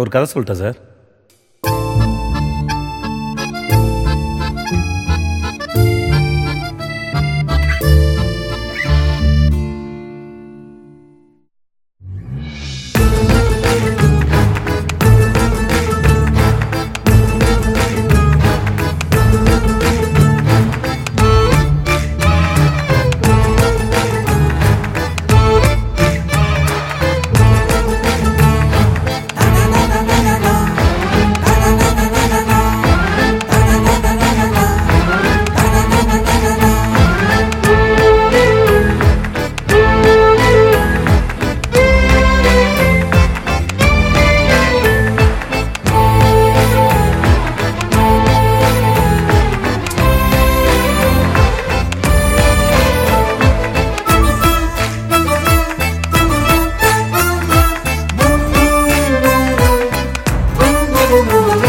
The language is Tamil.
ஒரு கதை சொல்லிட்டேன் சார். Oh, oh, oh,